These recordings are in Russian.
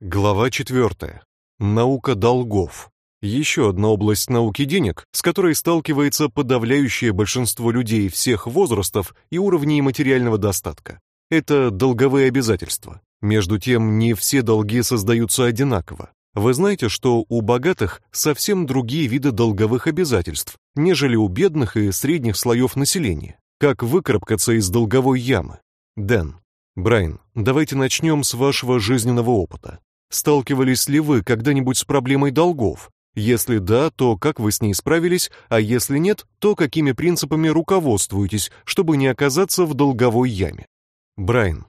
Глава 4. Наука долгов. Еще одна область науки денег, с которой сталкивается подавляющее большинство людей всех возрастов и уровней материального достатка. Это долговые обязательства. Между тем, не все долги создаются одинаково. Вы знаете, что у богатых совсем другие виды долговых обязательств, нежели у бедных и средних слоев населения. Как выкарабкаться из долговой ямы? Дэн. Брайан, давайте начнем с вашего жизненного опыта. Сталкивались ли вы когда-нибудь с проблемой долгов? Если да, то как вы с ней справились, а если нет, то какими принципами руководствуетесь, чтобы не оказаться в долговой яме? Брайан.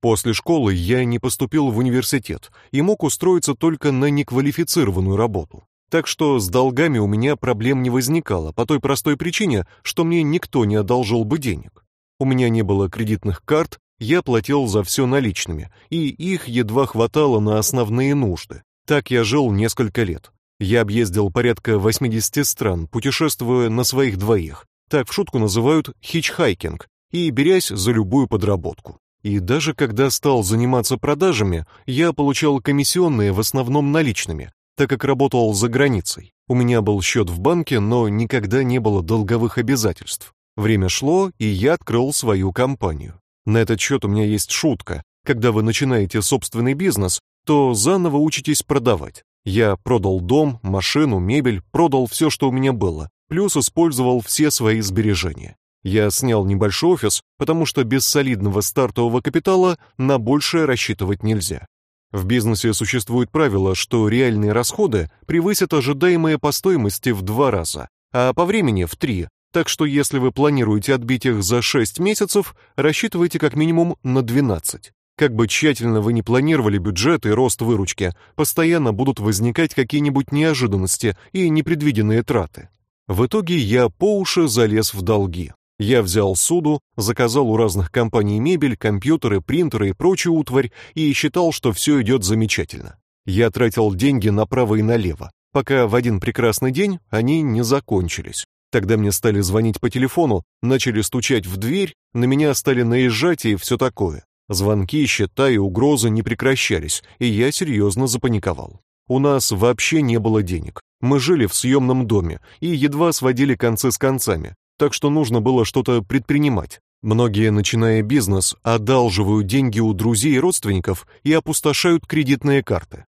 После школы я не поступил в университет и мог устроиться только на неквалифицированную работу. Так что с долгами у меня проблем не возникало по той простой причине, что мне никто не одолжил бы денег. У меня не было кредитных карт, я платил за все наличными, и их едва хватало на основные нужды. Так я жил несколько лет. Я объездил порядка 80 стран, путешествуя на своих двоих. Так в шутку называют хичхайкинг, и берясь за любую подработку. И даже когда стал заниматься продажами, я получал комиссионные в основном наличными, так как работал за границей. У меня был счет в банке, но никогда не было долговых обязательств. Время шло, и я открыл свою компанию. На этот счет у меня есть шутка. Когда вы начинаете собственный бизнес, то заново учитесь продавать. Я продал дом, машину, мебель, продал все, что у меня было, плюс использовал все свои сбережения. Я снял небольшой офис, потому что без солидного стартового капитала на большее рассчитывать нельзя. В бизнесе существует правило, что реальные расходы превысят ожидаемые по стоимости в два раза, а по времени в три, так что если вы планируете отбить их за 6 месяцев, рассчитывайте как минимум на 12. Как бы тщательно вы ни планировали бюджет и рост выручки, постоянно будут возникать какие-нибудь неожиданности и непредвиденные траты. В итоге я по уши залез в долги. Я взял суду, заказал у разных компаний мебель, компьютеры, принтеры и прочую утварь и считал, что все идет замечательно. Я тратил деньги направо и налево, пока в один прекрасный день они не закончились. Тогда мне стали звонить по телефону, начали стучать в дверь, на меня стали наезжать и все такое. Звонки, счета и угрозы не прекращались, и я серьезно запаниковал. У нас вообще не было денег. Мы жили в съемном доме и едва сводили концы с концами, так что нужно было что-то предпринимать. Многие, начиная бизнес, одалживают деньги у друзей и родственников и опустошают кредитные карты.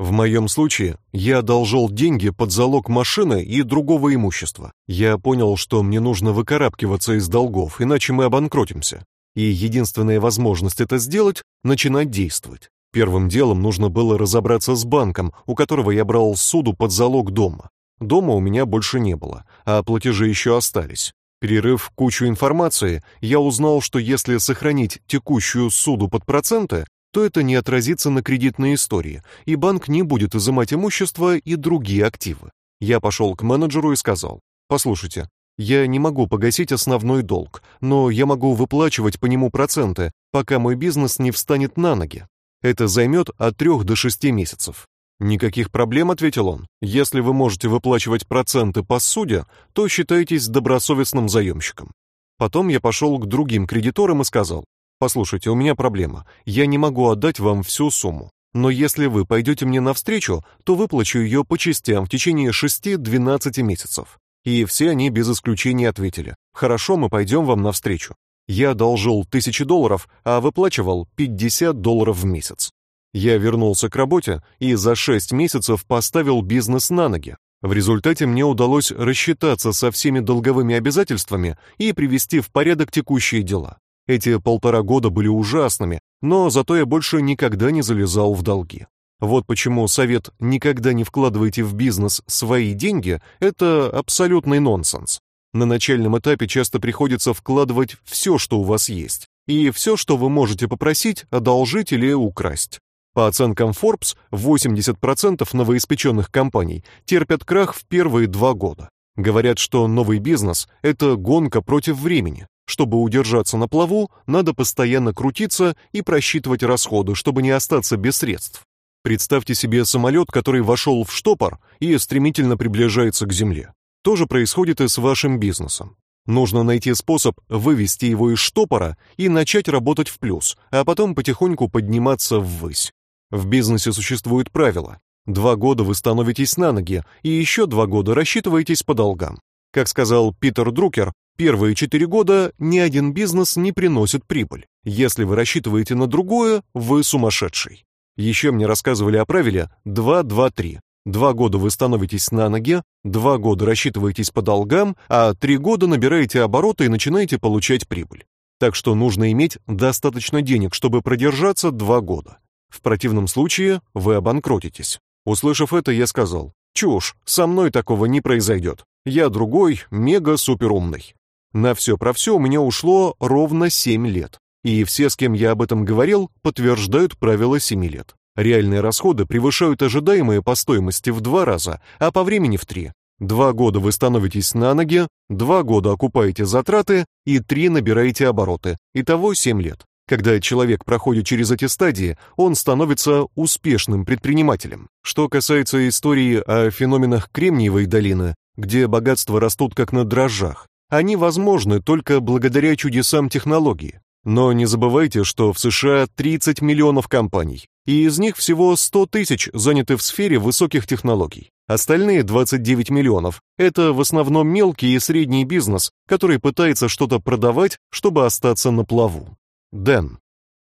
В моем случае я одолжил деньги под залог машины и другого имущества. Я понял, что мне нужно выкарабкиваться из долгов, иначе мы обанкротимся. И единственная возможность это сделать начинать действовать. Первым делом нужно было разобраться с банком, у которого я брал суду под залог дома. Дома у меня больше не было, а платежи еще остались. Перерыв кучу информации, я узнал, что если сохранить текущую суду под проценты, то это не отразится на кредитной истории, и банк не будет изымать имущество и другие активы. Я пошел к менеджеру и сказал: "Послушайте, я не могу погасить основной долг, но я могу выплачивать по нему проценты, пока мой бизнес не встанет на ноги. Это займет от трех до шести месяцев". Никаких проблем, ответил он. Если вы можете выплачивать проценты по суде, то считайтесь добросовестным заемщиком. Потом я пошел к другим кредиторам и сказал: Послушайте, у меня проблема. Я не могу отдать вам всю сумму. Но если вы пойдете мне навстречу, то выплачу ее по частям в течение 6-12 месяцев. И все они без исключения ответили: "Хорошо, мы пойдем вам навстречу". Я одолжил тысячи долларов, а выплачивал 50 долларов в месяц. Я вернулся к работе и за 6 месяцев поставил бизнес на ноги. В результате мне удалось рассчитаться со всеми долговыми обязательствами и привести в порядок текущие дела. Эти полтора года были ужасными, но зато я больше никогда не залезал в долги. Вот почему совет «никогда не вкладывайте в бизнес свои деньги» — это абсолютный нонсенс. На начальном этапе часто приходится вкладывать все, что у вас есть, и все, что вы можете попросить, одолжить или украсть. По оценкам Forbes, 80% новоиспеченных компаний терпят крах в первые два года. Говорят, что новый бизнес — это гонка против времени. Чтобы удержаться на плаву, надо постоянно крутиться и просчитывать расходы, чтобы не остаться без средств. Представьте себе самолет, который вошел в штопор и стремительно приближается к земле. То же происходит и с вашим бизнесом. Нужно найти способ вывести его из штопора и начать работать в плюс, а потом потихоньку подниматься ввысь. В бизнесе существует правило. Два года вы становитесь на ноги, и еще два года рассчитываетесь по долгам. Как сказал Питер Друкер, первые четыре года ни один бизнес не приносит прибыль. Если вы рассчитываете на другое, вы сумасшедший. Еще мне рассказывали о правиле 2-2-3. Два года вы становитесь на ноги, два года рассчитываетесь по долгам, а три года набираете обороты и начинаете получать прибыль. Так что нужно иметь достаточно денег, чтобы продержаться два года. В противном случае вы обанкротитесь. Услышав это, я сказал: "Чушь, со мной такого не произойдет. Я другой, мега-супер умный". На все про все у меня ушло ровно 7 лет. И все, с кем я об этом говорил, подтверждают правило 7 лет. Реальные расходы превышают ожидаемые по стоимости в два раза, а по времени в три. Два года вы становитесь на ноги, два года окупаете затраты и три набираете обороты. Итого семь лет. Когда человек проходит через эти стадии, он становится успешным предпринимателем. Что касается истории о феноменах Кремниевой долины, где богатства растут как на дрожжах, они возможны только благодаря чудесам технологии. Но не забывайте, что в США 30 миллионов компаний, и из них всего 100 тысяч заняты в сфере высоких технологий. Остальные 29 миллионов – это в основном мелкий и средний бизнес, который пытается что-то продавать, чтобы остаться на плаву. Дэн.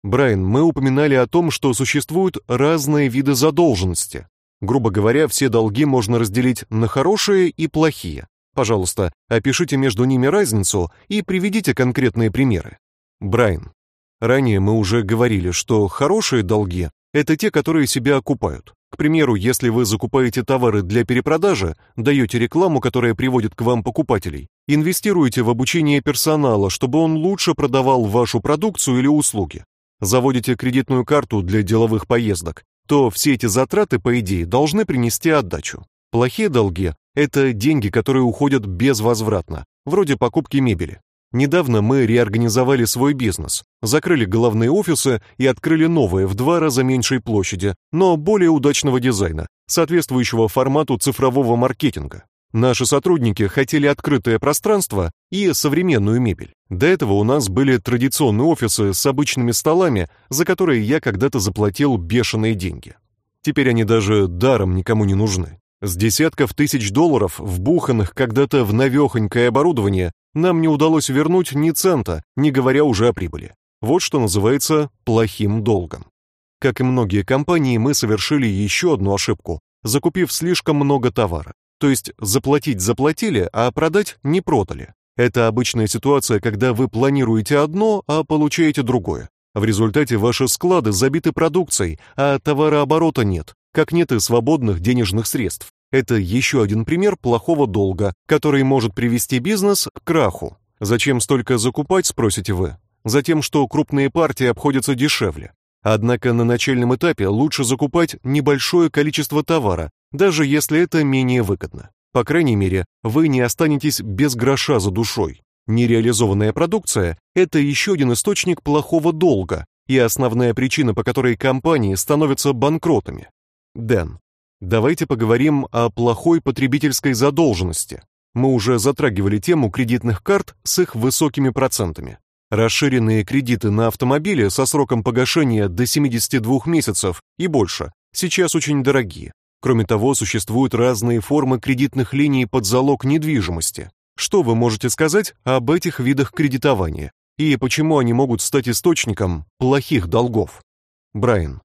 Брайан, мы упоминали о том, что существуют разные виды задолженности. Грубо говоря, все долги можно разделить на хорошие и плохие. Пожалуйста, опишите между ними разницу и приведите конкретные примеры. Брайан. Ранее мы уже говорили, что хорошие долги это те, которые себя окупают. К примеру, если вы закупаете товары для перепродажи, даете рекламу, которая приводит к вам покупателей, инвестируете в обучение персонала, чтобы он лучше продавал вашу продукцию или услуги, заводите кредитную карту для деловых поездок, то все эти затраты, по идее, должны принести отдачу. Плохие долги это деньги, которые уходят безвозвратно, вроде покупки мебели. Недавно мы реорганизовали свой бизнес, закрыли головные офисы и открыли новые в два раза меньшей площади, но более удачного дизайна, соответствующего формату цифрового маркетинга. Наши сотрудники хотели открытое пространство и современную мебель. До этого у нас были традиционные офисы с обычными столами, за которые я когда-то заплатил бешеные деньги. Теперь они даже даром никому не нужны. С десятков тысяч долларов, вбуханных когда-то в навехонькое оборудование, нам не удалось вернуть ни цента, не говоря уже о прибыли. Вот что называется плохим долгом. Как и многие компании, мы совершили еще одну ошибку, закупив слишком много товара. То есть заплатить заплатили, а продать не продали. Это обычная ситуация, когда вы планируете одно, а получаете другое. В результате ваши склады забиты продукцией, а товарооборота нет, как нет и свободных денежных средств. Это еще один пример плохого долга, который может привести бизнес к краху. Зачем столько закупать, спросите вы? Затем, что крупные партии обходятся дешевле. Однако на начальном этапе лучше закупать небольшое количество товара, даже если это менее выгодно. По крайней мере, вы не останетесь без гроша за душой. Нереализованная продукция это еще один источник плохого долга и основная причина, по которой компании становятся банкротами. Дэн, давайте поговорим о плохой потребительской задолженности. Мы уже затрагивали тему кредитных карт с их высокими процентами. Расширенные кредиты на автомобили со сроком погашения до 72 месяцев и больше сейчас очень дорогие. Кроме того, существуют разные формы кредитных линий под залог недвижимости. Что вы можете сказать об этих видах кредитования и почему они могут стать источником плохих долгов? Брайан,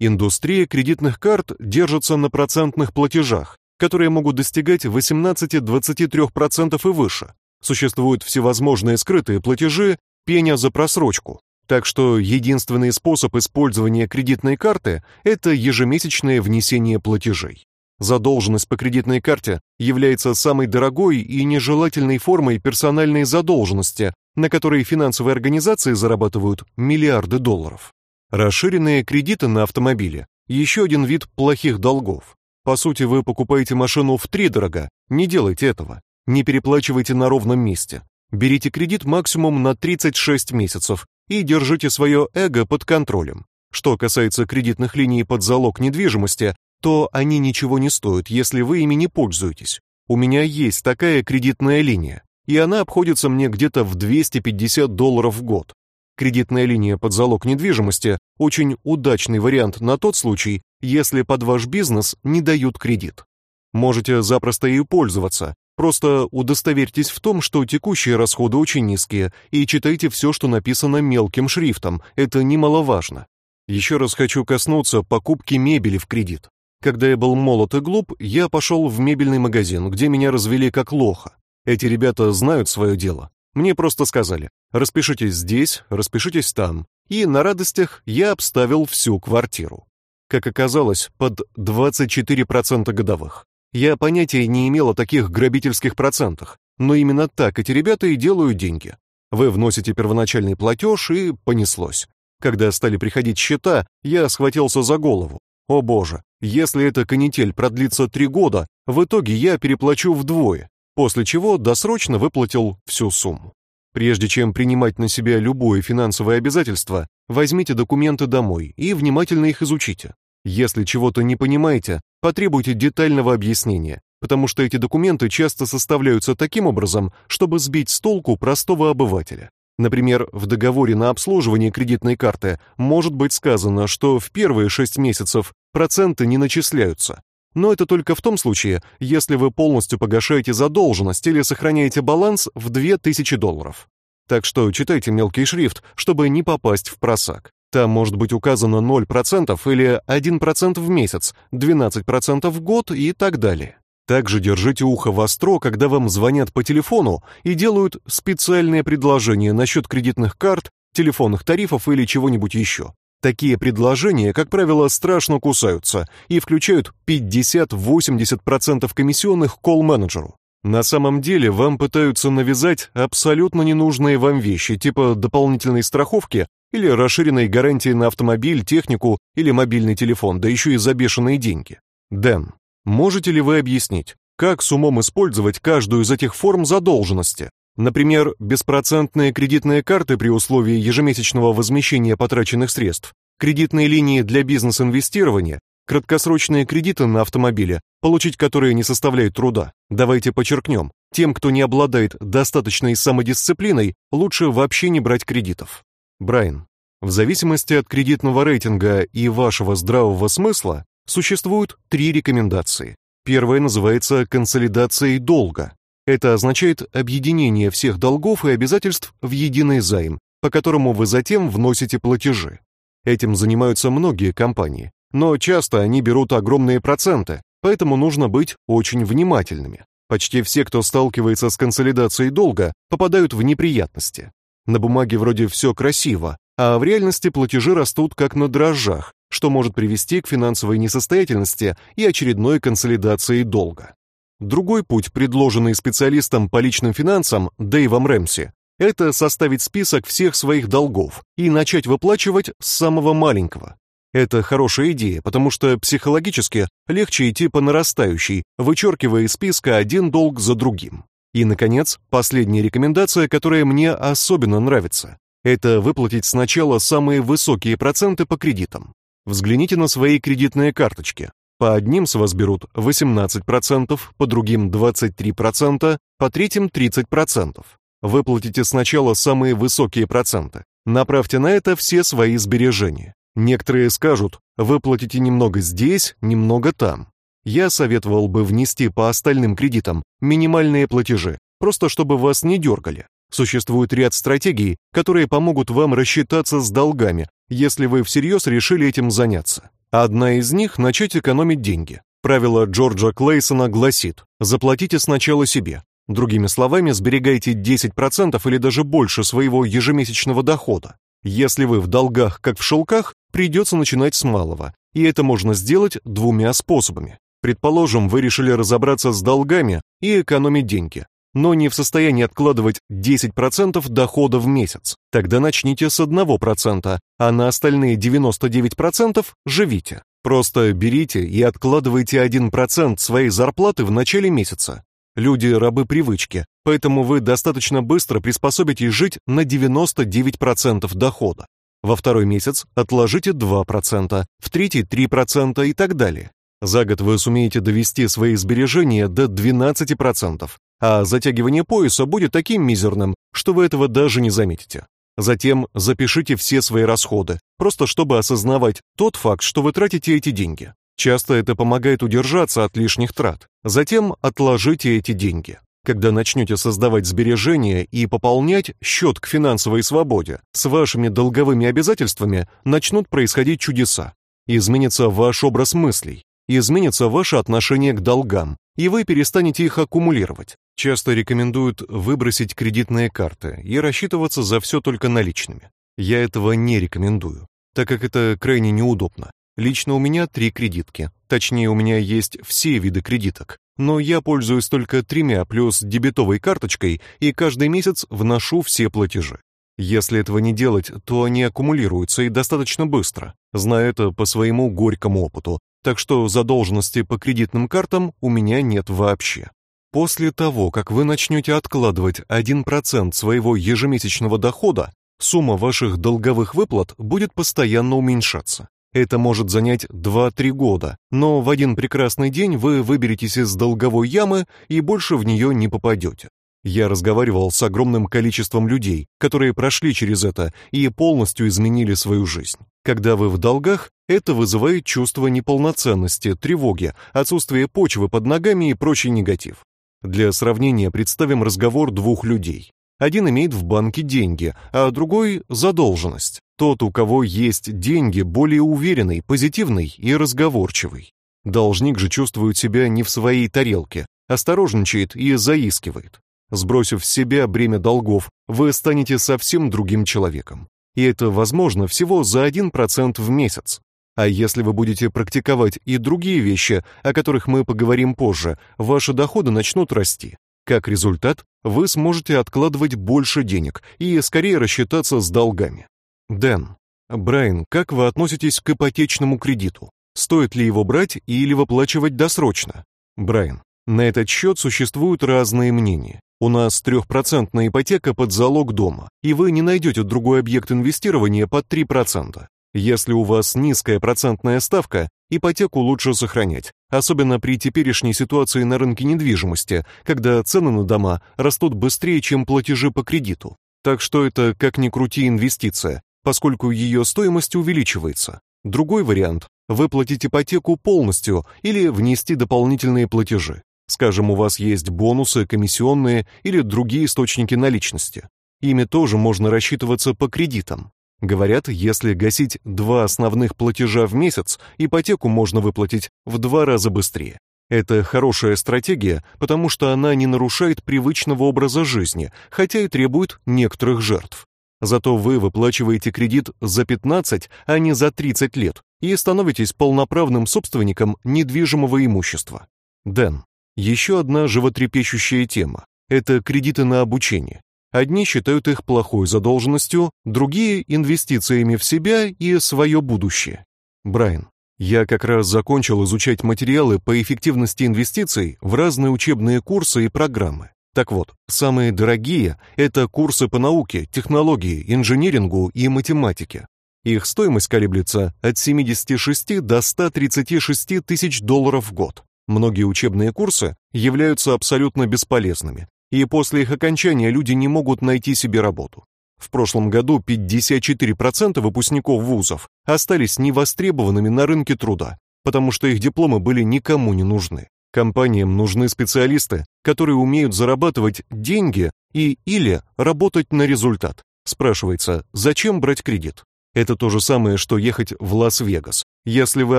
Индустрия кредитных карт держится на процентных платежах, которые могут достигать 18-23% и выше. Существуют всевозможные скрытые платежи, пеня за просрочку. Так что единственный способ использования кредитной карты это ежемесячное внесение платежей. Задолженность по кредитной карте является самой дорогой и нежелательной формой персональной задолженности, на которой финансовые организации зарабатывают миллиарды долларов. Расширенные кредиты на автомобили еще один вид плохих долгов. По сути, вы покупаете машину втридорога. Не делайте этого. Не переплачивайте на ровном месте. Берите кредит максимум на 36 месяцев и держите свое эго под контролем. Что касается кредитных линий под залог недвижимости, то они ничего не стоят, если вы ими не пользуетесь. У меня есть такая кредитная линия, и она обходится мне где-то в 250 долларов в год. Кредитная линия под залог недвижимости – очень удачный вариант на тот случай, если под ваш бизнес не дают кредит. Можете запросто ею пользоваться, просто удостоверьтесь в том, что текущие расходы очень низкие, и читайте все, что написано мелким шрифтом, это немаловажно. Еще раз хочу коснуться покупки мебели в кредит. Когда я был молод и глуп, я пошел в мебельный магазин, где меня развели как лоха. Эти ребята знают свое дело. Мне просто сказали: "Распишитесь здесь, распишитесь там". И на радостях я обставил всю квартиру. Как оказалось, под 24% годовых. Я понятия не имел о таких грабительских процентах, но именно так эти ребята и делают деньги. Вы вносите первоначальный платеж и понеслось. Когда стали приходить счета, я схватился за голову. О боже, если эта канитель продлится три года, в итоге я переплачу вдвое, после чего досрочно выплатил всю сумму. Прежде чем принимать на себя любое финансовое обязательство, возьмите документы домой и внимательно их изучите. Если чего-то не понимаете, потребуйте детального объяснения, потому что эти документы часто составляются таким образом, чтобы сбить с толку простого обывателя. Например, в договоре на обслуживание кредитной карты может быть сказано, что в первые 6 месяцев проценты не начисляются. Но это только в том случае, если вы полностью погашаете задолженность или сохраняете баланс в 2000 долларов. Так что читайте мелкий шрифт, чтобы не попасть в просак. Там может быть указано 0% или 1% в месяц, 12% в год и так далее. Также держите ухо востро, когда вам звонят по телефону и делают специальные предложения насчет кредитных карт, телефонных тарифов или чего-нибудь еще. Такие предложения, как правило, страшно кусаются и включают 50-80% комиссионных колл-менеджеру. На самом деле вам пытаются навязать абсолютно ненужные вам вещи, типа дополнительной страховки или расширенной гарантии на автомобиль, технику или мобильный телефон, да еще и за бешеные деньги. Дэн, Можете ли вы объяснить, как с умом использовать каждую из этих форм задолженности? Например, беспроцентные кредитные карты при условии ежемесячного возмещения потраченных средств, кредитные линии для бизнес-инвестирования, краткосрочные кредиты на автомобили, получить которые не составляет труда. Давайте подчеркнем, тем, кто не обладает достаточной самодисциплиной, лучше вообще не брать кредитов. Брайан, в зависимости от кредитного рейтинга и вашего здравого смысла, Существуют три рекомендации. Первая называется консолидацией долга. Это означает объединение всех долгов и обязательств в единый займ, по которому вы затем вносите платежи. Этим занимаются многие компании, но часто они берут огромные проценты, поэтому нужно быть очень внимательными. Почти все, кто сталкивается с консолидацией долга, попадают в неприятности. На бумаге вроде все красиво, а в реальности платежи растут как на дрожжах, что может привести к финансовой несостоятельности и очередной консолидации долга. Другой путь, предложенный специалистом по личным финансам Дэйвом Рэмси, это составить список всех своих долгов и начать выплачивать с самого маленького. Это хорошая идея, потому что психологически легче идти по нарастающей, вычеркивая из списка один долг за другим. И наконец, последняя рекомендация, которая мне особенно нравится. Это выплатить сначала самые высокие проценты по кредитам. Взгляните на свои кредитные карточки. По одним с вас берут 18%, по другим 23%, по третьим 30%. Выплатите сначала самые высокие проценты. Направьте на это все свои сбережения. Некоторые скажут: "Выплатите немного здесь, немного там". Я советовал бы внести по остальным кредитам минимальные платежи, просто чтобы вас не дергали. Существует ряд стратегий, которые помогут вам рассчитаться с долгами, если вы всерьез решили этим заняться. Одна из них начать экономить деньги. Правило Джорджа Клейсона гласит: заплатите сначала себе. Другими словами, сберегайте 10% или даже больше своего ежемесячного дохода. Если вы в долгах, как в шелках, придется начинать с малого, и это можно сделать двумя способами. Предположим, вы решили разобраться с долгами и экономить деньги но не в состоянии откладывать 10% дохода в месяц. Тогда начните с 1%, а на остальные 99% живите. Просто берите и откладывайте 1% своей зарплаты в начале месяца. Люди рабы привычки, поэтому вы достаточно быстро приспособитесь жить на 99% дохода. Во второй месяц отложите 2%, в третий 3% и так далее. За год вы сумеете довести свои сбережения до 12%, а затягивание пояса будет таким мизерным, что вы этого даже не заметите. Затем запишите все свои расходы, просто чтобы осознавать тот факт, что вы тратите эти деньги. Часто это помогает удержаться от лишних трат. Затем отложите эти деньги. Когда начнете создавать сбережения и пополнять счет к финансовой свободе, с вашими долговыми обязательствами начнут происходить чудеса. Изменится ваш образ мыслей, изменится ваше отношение к долгам, и вы перестанете их аккумулировать. Часто рекомендуют выбросить кредитные карты и рассчитываться за все только наличными. Я этого не рекомендую, так как это крайне неудобно. Лично у меня три кредитки. Точнее, у меня есть все виды кредиток, но я пользуюсь только тремя плюс дебетовой карточкой и каждый месяц вношу все платежи. Если этого не делать, то они аккумулируются и достаточно быстро. Знаю это по своему горькому опыту. Так что задолженности по кредитным картам у меня нет вообще. После того, как вы начнете откладывать 1% своего ежемесячного дохода, сумма ваших долговых выплат будет постоянно уменьшаться. Это может занять 2-3 года, но в один прекрасный день вы выберетесь из долговой ямы и больше в нее не попадете. Я разговаривал с огромным количеством людей, которые прошли через это и полностью изменили свою жизнь. Когда вы в долгах, это вызывает чувство неполноценности, тревоги, отсутствие почвы под ногами и прочий негатив. Для сравнения представим разговор двух людей. Один имеет в банке деньги, а другой задолженность. Тот, у кого есть деньги, более уверенный, позитивный и разговорчивый. Должник же чувствует себя не в своей тарелке, осторожничает и заискивает. Сбросив с себя бремя долгов, вы станете совсем другим человеком. И это возможно всего за 1% в месяц. А если вы будете практиковать и другие вещи, о которых мы поговорим позже, ваши доходы начнут расти. Как результат, вы сможете откладывать больше денег и скорее рассчитаться с долгами. Дэн, Брайан, как вы относитесь к ипотечному кредиту? Стоит ли его брать или выплачивать досрочно? Брайан, на этот счет существуют разные мнения. У нас трехпроцентная ипотека под залог дома, и вы не найдете другой объект инвестирования под 3%. Если у вас низкая процентная ставка, ипотеку лучше сохранять, особенно при теперешней ситуации на рынке недвижимости, когда цены на дома растут быстрее, чем платежи по кредиту. Так что это, как ни крути, инвестиция, поскольку ее стоимость увеличивается. Другой вариант выплатить ипотеку полностью или внести дополнительные платежи. Скажем, у вас есть бонусы, комиссионные или другие источники наличности. Ими тоже можно рассчитываться по кредитам. Говорят, если гасить два основных платежа в месяц, ипотеку можно выплатить в два раза быстрее. Это хорошая стратегия, потому что она не нарушает привычного образа жизни, хотя и требует некоторых жертв. Зато вы выплачиваете кредит за 15, а не за 30 лет и становитесь полноправным собственником недвижимого имущества. Дэн, еще одна животрепещущая тема это кредиты на обучение. Одни считают их плохой задолженностью, другие инвестициями в себя и свое будущее. Брайан, я как раз закончил изучать материалы по эффективности инвестиций в разные учебные курсы и программы. Так вот, самые дорогие это курсы по науке, технологии, инжинирингу и математике. Их стоимость колеблется от 76 до 136 тысяч долларов в год. Многие учебные курсы являются абсолютно бесполезными, и после их окончания люди не могут найти себе работу. В прошлом году 54% выпускников вузов остались невостребованными на рынке труда, потому что их дипломы были никому не нужны. Компаниям нужны специалисты, которые умеют зарабатывать деньги и или работать на результат. Спрашивается, зачем брать кредит? Это то же самое, что ехать в Лас-Вегас. Если вы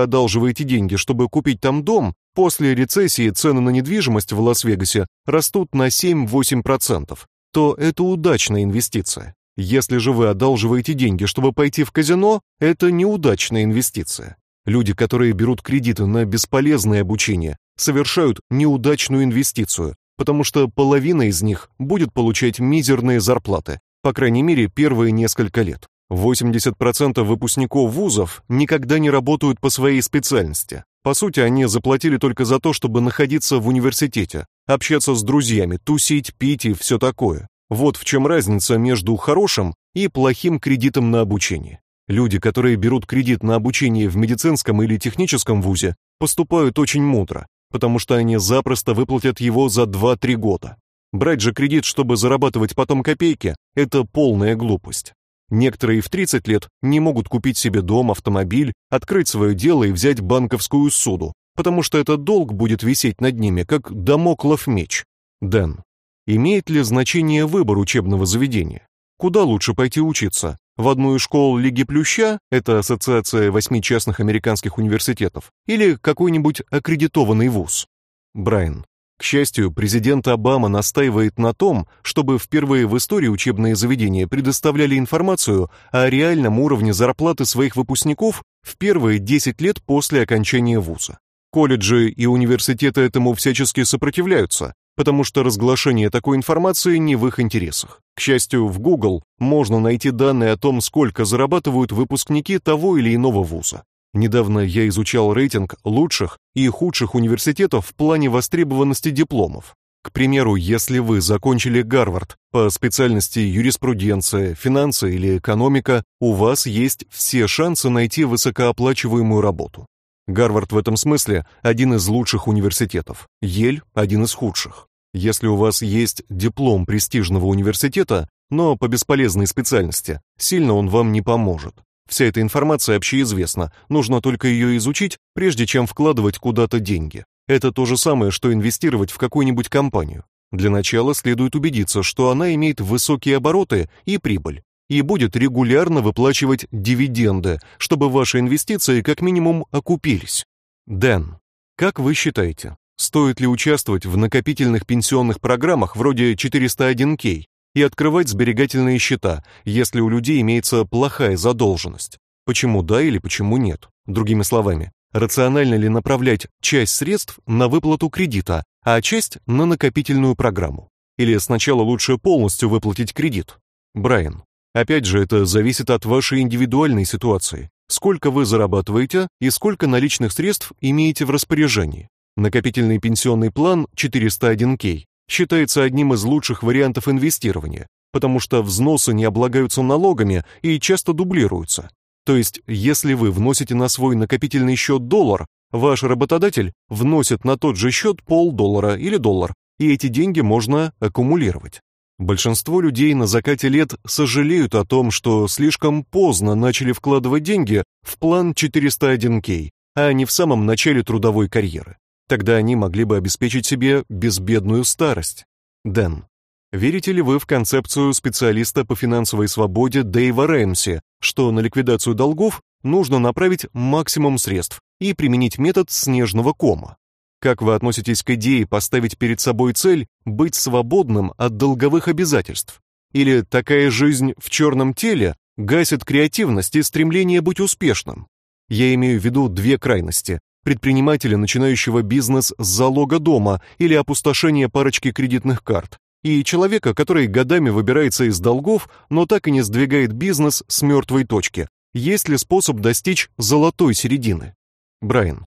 одалживаете деньги, чтобы купить там дом, после рецессии цены на недвижимость в Лас-Вегасе растут на 7-8%, то это удачная инвестиция. Если же вы одалживаете деньги, чтобы пойти в казино, это неудачная инвестиция. Люди, которые берут кредиты на бесполезное обучение, совершают неудачную инвестицию, потому что половина из них будет получать мизерные зарплаты, по крайней мере, первые несколько лет. 80% выпускников вузов никогда не работают по своей специальности. По сути, они заплатили только за то, чтобы находиться в университете, общаться с друзьями, тусить, пить и все такое. Вот в чем разница между хорошим и плохим кредитом на обучение. Люди, которые берут кредит на обучение в медицинском или техническом вузе, поступают очень мудро, потому что они запросто выплатят его за 2-3 года. Брать же кредит, чтобы зарабатывать потом копейки это полная глупость. Некоторые в 30 лет не могут купить себе дом, автомобиль, открыть свое дело и взять банковскую суду, потому что этот долг будет висеть над ними, как дамоклов меч. Дэн, имеет ли значение выбор учебного заведения? Куда лучше пойти учиться? В одну из школ Лиги Плюща, это ассоциация восьми частных американских университетов, или какой-нибудь аккредитованный вуз? Брайан, к счастью, президент Обама настаивает на том, чтобы впервые в истории учебные заведения предоставляли информацию о реальном уровне зарплаты своих выпускников в первые 10 лет после окончания вуза. Колледжи и университеты этому всячески сопротивляются, потому что разглашение такой информации не в их интересах. К счастью, в Google можно найти данные о том, сколько зарабатывают выпускники того или иного вуза. Недавно я изучал рейтинг лучших и худших университетов в плане востребованности дипломов. К примеру, если вы закончили Гарвард по специальности юриспруденция, финансы или экономика, у вас есть все шансы найти высокооплачиваемую работу. Гарвард в этом смысле один из лучших университетов, Ель один из худших. Если у вас есть диплом престижного университета, но по бесполезной специальности, сильно он вам не поможет. Вся эта информация общеизвестна, нужно только ее изучить, прежде чем вкладывать куда-то деньги. Это то же самое, что инвестировать в какую-нибудь компанию. Для начала следует убедиться, что она имеет высокие обороты и прибыль, и будет регулярно выплачивать дивиденды, чтобы ваши инвестиции как минимум окупились. Дэн, как вы считаете, стоит ли участвовать в накопительных пенсионных программах вроде 401k и открывать сберегательные счета, если у людей имеется плохая задолженность. Почему да или почему нет? Другими словами, рационально ли направлять часть средств на выплату кредита, а часть на накопительную программу? Или сначала лучше полностью выплатить кредит? Брайан, опять же, это зависит от вашей индивидуальной ситуации. Сколько вы зарабатываете и сколько наличных средств имеете в распоряжении? Накопительный пенсионный план 401k считается одним из лучших вариантов инвестирования, потому что взносы не облагаются налогами и часто дублируются. То есть, если вы вносите на свой накопительный счет доллар, ваш работодатель вносит на тот же счет полдоллара или доллар, и эти деньги можно аккумулировать. Большинство людей на закате лет сожалеют о том, что слишком поздно начали вкладывать деньги в план 401k, а не в самом начале трудовой карьеры. Тогда они могли бы обеспечить себе безбедную старость. Дэн, верите ли вы в концепцию специалиста по финансовой свободе Дэйва Рэмси, что на ликвидацию долгов нужно направить максимум средств и применить метод снежного кома? Как вы относитесь к идее поставить перед собой цель быть свободным от долговых обязательств? Или такая жизнь в черном теле гасит креативность и стремление быть успешным? Я имею в виду две крайности: предпринимателя, начинающего бизнес с залога дома или опустошения парочки кредитных карт, и человека, который годами выбирается из долгов, но так и не сдвигает бизнес с мертвой точки. Есть ли способ достичь золотой середины? Брайан.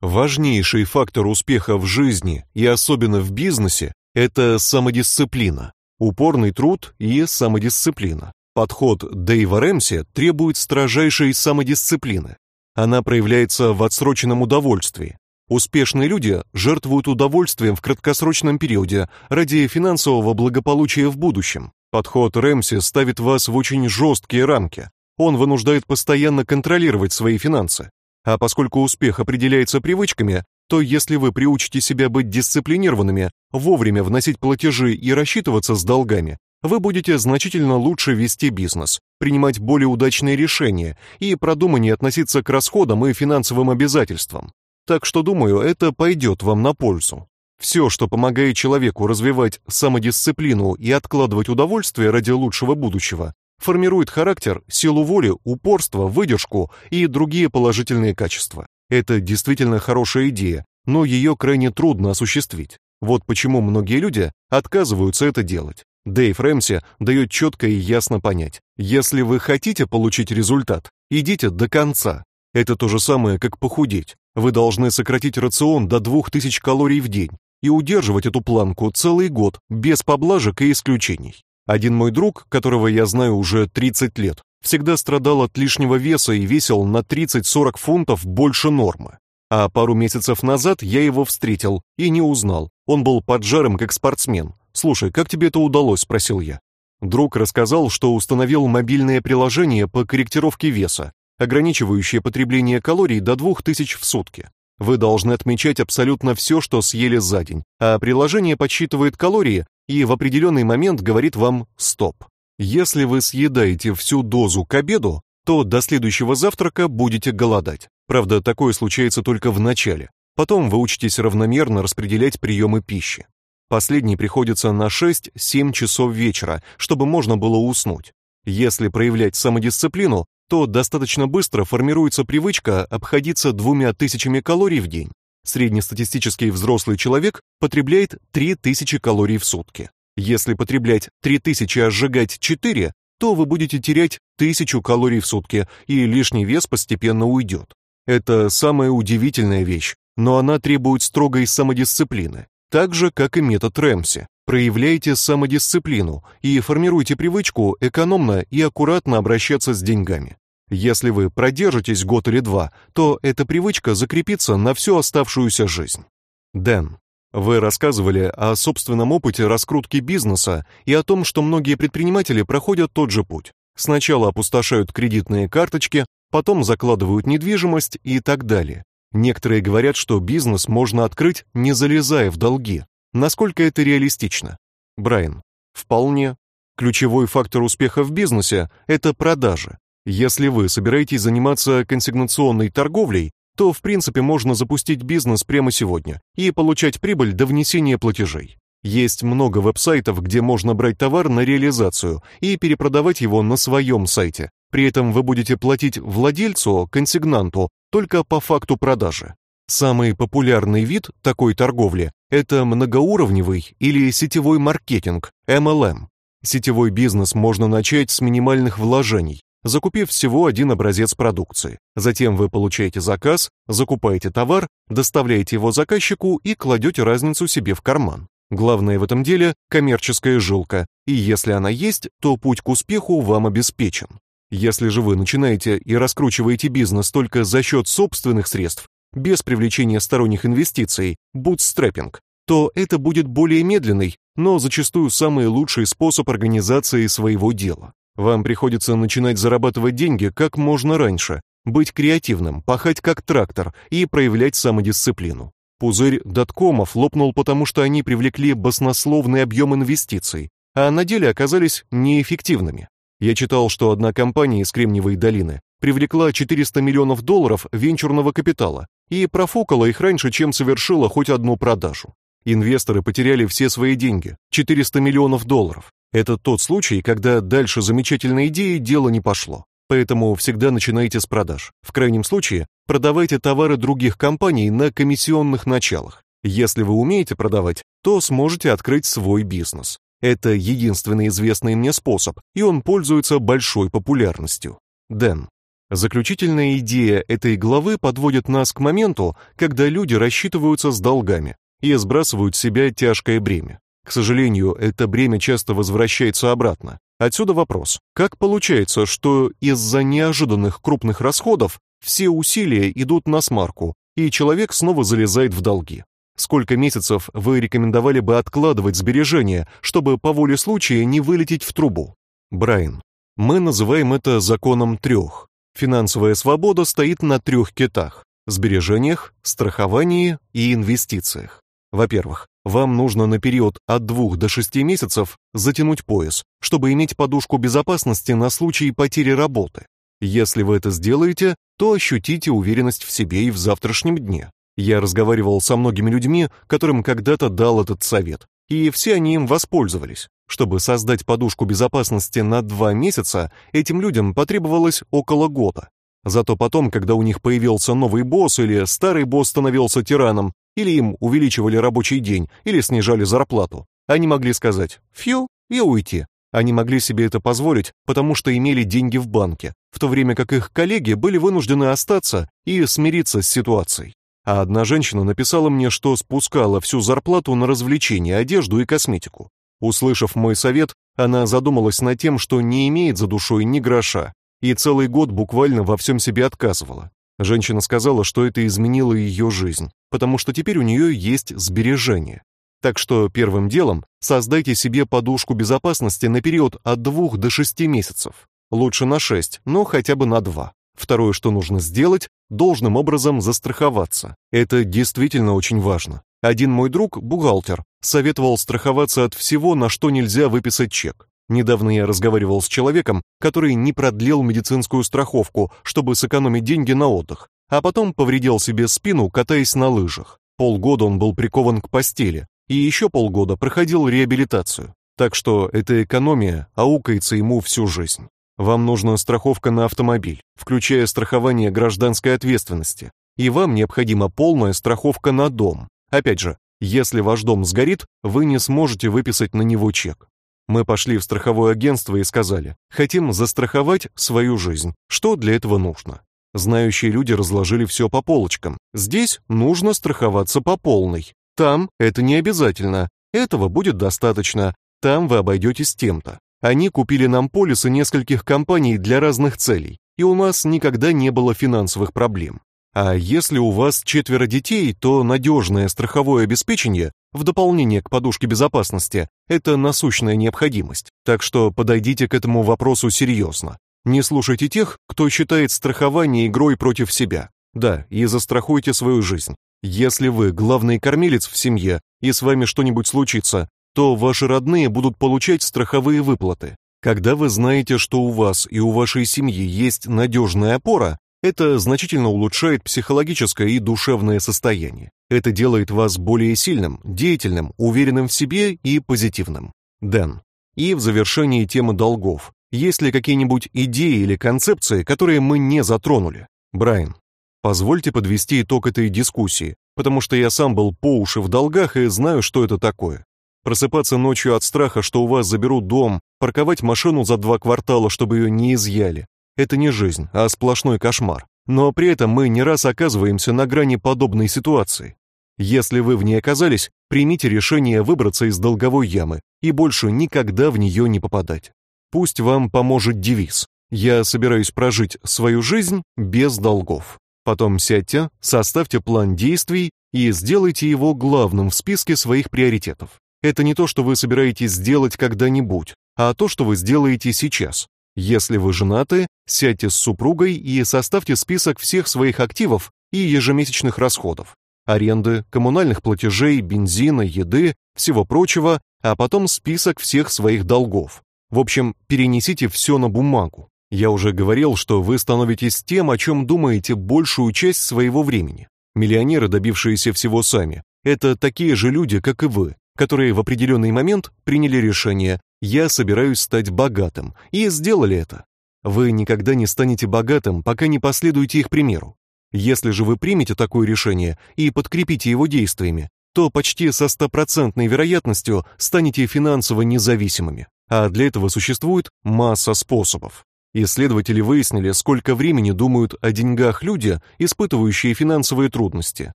Важнейший фактор успеха в жизни и особенно в бизнесе это самодисциплина, упорный труд и самодисциплина. Подход Дэйва Рэмси требует строжайшей самодисциплины. Она проявляется в отсроченном удовольствии. Успешные люди жертвуют удовольствием в краткосрочном периоде ради финансового благополучия в будущем. Подход Рэмси ставит вас в очень жесткие рамки. Он вынуждает постоянно контролировать свои финансы. А поскольку успех определяется привычками, то если вы приучите себя быть дисциплинированными, вовремя вносить платежи и рассчитываться с долгами, вы будете значительно лучше вести бизнес, принимать более удачные решения и продуманнее относиться к расходам и финансовым обязательствам. Так что, думаю, это пойдет вам на пользу. Все, что помогает человеку развивать самодисциплину и откладывать удовольствие ради лучшего будущего, формирует характер, силу воли, упорство, выдержку и другие положительные качества. Это действительно хорошая идея, но ее крайне трудно осуществить. Вот почему многие люди отказываются это делать. Дэйв Рэмси дает четко и ясно понять: если вы хотите получить результат, идите до конца. Это то же самое, как похудеть. Вы должны сократить рацион до 2000 калорий в день и удерживать эту планку целый год без поблажек и исключений. Один мой друг, которого я знаю уже 30 лет, всегда страдал от лишнего веса и весил на 30-40 фунтов больше нормы. А пару месяцев назад я его встретил и не узнал. Он был поджарым как спортсмен, «Слушай, как тебе это удалось?» — спросил я. Друг рассказал, что установил мобильное приложение по корректировке веса, ограничивающее потребление калорий до 2000 в сутки. Вы должны отмечать абсолютно все, что съели за день, а приложение подсчитывает калории и в определенный момент говорит вам «стоп». Если вы съедаете всю дозу к обеду, то до следующего завтрака будете голодать. Правда, такое случается только в начале. Потом вы учитесь равномерно распределять приемы пищи. Последний приходится на 6-7 часов вечера, чтобы можно было уснуть. Если проявлять самодисциплину, то достаточно быстро формируется привычка обходиться двумя тысячами калорий в день. Среднестатистический взрослый человек потребляет 3000 калорий в сутки. Если потреблять 3000, а сжигать 4, то вы будете терять 1000 калорий в сутки, и лишний вес постепенно уйдет. Это самая удивительная вещь, но она требует строгой самодисциплины, так же как и метод Рэмси. Проявляйте самодисциплину и формируйте привычку экономно и аккуратно обращаться с деньгами. Если вы продержитесь год или два, то эта привычка закрепится на всю оставшуюся жизнь. Дэн, вы рассказывали о собственном опыте раскрутки бизнеса и о том, что многие предприниматели проходят тот же путь. Сначала опустошают кредитные карточки, потом закладывают недвижимость и так далее. Некоторые говорят, что бизнес можно открыть, не залезая в долги. Насколько это реалистично? Брайан. Вполне. Ключевой фактор успеха в бизнесе это продажи. Если вы собираетесь заниматься консигнационной торговлей, то в принципе можно запустить бизнес прямо сегодня и получать прибыль до внесения платежей. Есть много веб-сайтов, где можно брать товар на реализацию и перепродавать его на своем сайте. При этом вы будете платить владельцу, консигнанту, только по факту продажи. Самый популярный вид такой торговли это многоуровневый или сетевой маркетинг, MLM. Сетевой бизнес можно начать с минимальных вложений, закупив всего один образец продукции. Затем вы получаете заказ, закупаете товар, доставляете его заказчику и кладете разницу себе в карман. Главное в этом деле коммерческая жилка, и если она есть, то путь к успеху вам обеспечен. Если же вы начинаете и раскручиваете бизнес только за счет собственных средств, без привлечения сторонних инвестиций, бутстрепинг, то это будет более медленный, но зачастую самый лучший способ организации своего дела. Вам приходится начинать зарабатывать деньги как можно раньше, быть креативным, пахать как трактор и проявлять самодисциплину. Пузырь доткомов лопнул потому, что они привлекли баснословный объем инвестиций, а на деле оказались неэффективными. Я читал, что одна компания из Кремниевой долины привлекла 400 миллионов долларов венчурного капитала и профукала их раньше, чем совершила хоть одну продажу. Инвесторы потеряли все свои деньги 400 миллионов долларов. Это тот случай, когда дальше замечательной идеи дело не пошло. Поэтому всегда начинайте с продаж. В крайнем случае, продавайте товары других компаний на комиссионных началах. Если вы умеете продавать, то сможете открыть свой бизнес. Это единственный известный мне способ, и он пользуется большой популярностью. Дэн. Заключительная идея этой главы подводит нас к моменту, когда люди рассчитываются с долгами и сбрасывают с себя тяжкое бремя. К сожалению, это бремя часто возвращается обратно. Отсюда вопрос: как получается, что из-за неожиданных крупных расходов все усилия идут на смарку, и человек снова залезает в долги? Сколько месяцев вы рекомендовали бы откладывать сбережения, чтобы по воле случая не вылететь в трубу? Брайан. Мы называем это законом трех. Финансовая свобода стоит на трех китах: сбережениях, страховании и инвестициях. Во-первых, вам нужно на период от 2 до 6 месяцев затянуть пояс, чтобы иметь подушку безопасности на случай потери работы. Если вы это сделаете, то ощутите уверенность в себе и в завтрашнем дне. Я разговаривал со многими людьми, которым когда-то дал этот совет, и все они им воспользовались. Чтобы создать подушку безопасности на два месяца, этим людям потребовалось около года. Зато потом, когда у них появился новый босс или старый босс становился тираном, или им увеличивали рабочий день, или снижали зарплату, они могли сказать «фью» и уйти. Они могли себе это позволить, потому что имели деньги в банке, в то время как их коллеги были вынуждены остаться и смириться с ситуацией. А одна женщина написала мне, что спускала всю зарплату на развлечения, одежду и косметику. Услышав мой совет, она задумалась над тем, что не имеет за душой ни гроша, и целый год буквально во всем себе отказывала. Женщина сказала, что это изменило ее жизнь, потому что теперь у нее есть сбережения. Так что первым делом создайте себе подушку безопасности на период от 2 до 6 месяцев. Лучше на 6, но хотя бы на 2. Второе, что нужно сделать, должным образом застраховаться. Это действительно очень важно. Один мой друг, бухгалтер, советовал страховаться от всего, на что нельзя выписать чек. Недавно я разговаривал с человеком, который не продлил медицинскую страховку, чтобы сэкономить деньги на отдых, а потом повредил себе спину, катаясь на лыжах. Полгода он был прикован к постели, и еще полгода проходил реабилитацию. Так что эта экономия аукается ему всю жизнь. Вам нужна страховка на автомобиль, включая страхование гражданской ответственности, и вам необходима полная страховка на дом. Опять же, если ваш дом сгорит, вы не сможете выписать на него чек. Мы пошли в страховое агентство и сказали: "Хотим застраховать свою жизнь. Что для этого нужно?" Знающие люди разложили все по полочкам. Здесь нужно страховаться по полной. Там это не обязательно. Этого будет достаточно. Там вы обойдетесь тем-то. Они купили нам полисы нескольких компаний для разных целей, и у нас никогда не было финансовых проблем. А если у вас четверо детей, то надежное страховое обеспечение в дополнение к подушке безопасности это насущная необходимость. Так что подойдите к этому вопросу серьезно. Не слушайте тех, кто считает страхование игрой против себя. Да, и застрахуйте свою жизнь. Если вы главный кормилец в семье и с вами что-нибудь случится, то ваши родные будут получать страховые выплаты. Когда вы знаете, что у вас и у вашей семьи есть надежная опора, это значительно улучшает психологическое и душевное состояние. Это делает вас более сильным, деятельным, уверенным в себе и позитивным. Дэн. И в завершении темы долгов. Есть ли какие-нибудь идеи или концепции, которые мы не затронули? Брайан. Позвольте подвести итог этой дискуссии, потому что я сам был по уши в долгах и знаю, что это такое. Просыпаться ночью от страха, что у вас заберут дом, парковать машину за два квартала, чтобы ее не изъяли. Это не жизнь, а сплошной кошмар. Но при этом мы не раз оказываемся на грани подобной ситуации. Если вы в ней оказались, примите решение выбраться из долговой ямы и больше никогда в нее не попадать. Пусть вам поможет девиз: я собираюсь прожить свою жизнь без долгов. Потом сядьте, составьте план действий и сделайте его главным в списке своих приоритетов. Это не то, что вы собираетесь сделать когда-нибудь, а то, что вы сделаете сейчас. Если вы женаты, сядьте с супругой и составьте список всех своих активов и ежемесячных расходов: аренды, коммунальных платежей, бензина, еды, всего прочего, а потом список всех своих долгов. В общем, перенесите все на бумагу. Я уже говорил, что вы становитесь тем, о чем думаете большую часть своего времени. Миллионеры, добившиеся всего сами, это такие же люди, как и вы, которые в определенный момент приняли решение: я собираюсь стать богатым, и сделали это. Вы никогда не станете богатым, пока не последуете их примеру. Если же вы примете такое решение и подкрепите его действиями, то почти со стопроцентной вероятностью станете финансово независимыми. А для этого существует масса способов. Исследователи выяснили, сколько времени думают о деньгах люди, испытывающие финансовые трудности.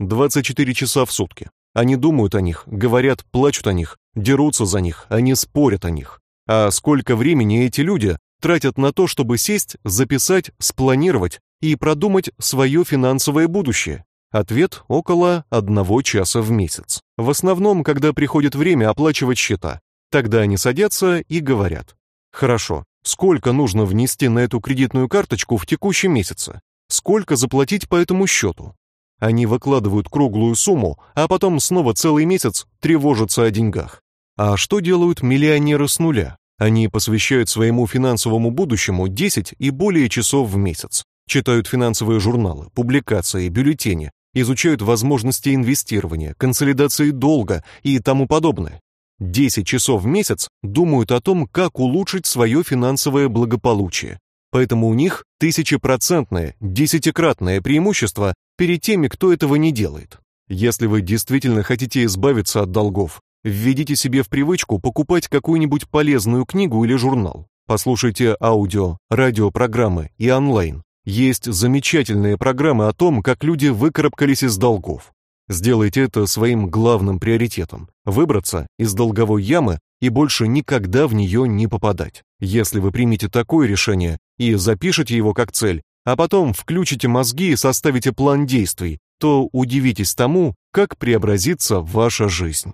24 часа в сутки. Они думают о них, говорят, плачут о них, дерутся за них, они спорят о них. А сколько времени эти люди тратят на то, чтобы сесть, записать, спланировать и продумать свое финансовое будущее? Ответ около одного часа в месяц. В основном, когда приходит время оплачивать счета. Тогда они садятся и говорят: "Хорошо, Сколько нужно внести на эту кредитную карточку в текущем месяце? Сколько заплатить по этому счету? Они выкладывают круглую сумму, а потом снова целый месяц тревожатся о деньгах. А что делают миллионеры с нуля? Они посвящают своему финансовому будущему 10 и более часов в месяц. Читают финансовые журналы, публикации, бюллетени, изучают возможности инвестирования, консолидации долга и тому подобное. 10 часов в месяц думают о том, как улучшить свое финансовое благополучие. Поэтому у них тысячепроцентное, десятикратное преимущество перед теми, кто этого не делает. Если вы действительно хотите избавиться от долгов, введите себе в привычку покупать какую-нибудь полезную книгу или журнал. Послушайте аудио, радиопрограммы и онлайн. Есть замечательные программы о том, как люди выкарабкались из долгов. Сделайте это своим главным приоритетом выбраться из долговой ямы и больше никогда в нее не попадать. Если вы примете такое решение и запишете его как цель, а потом включите мозги и составите план действий, то удивитесь тому, как преобразится ваша жизнь.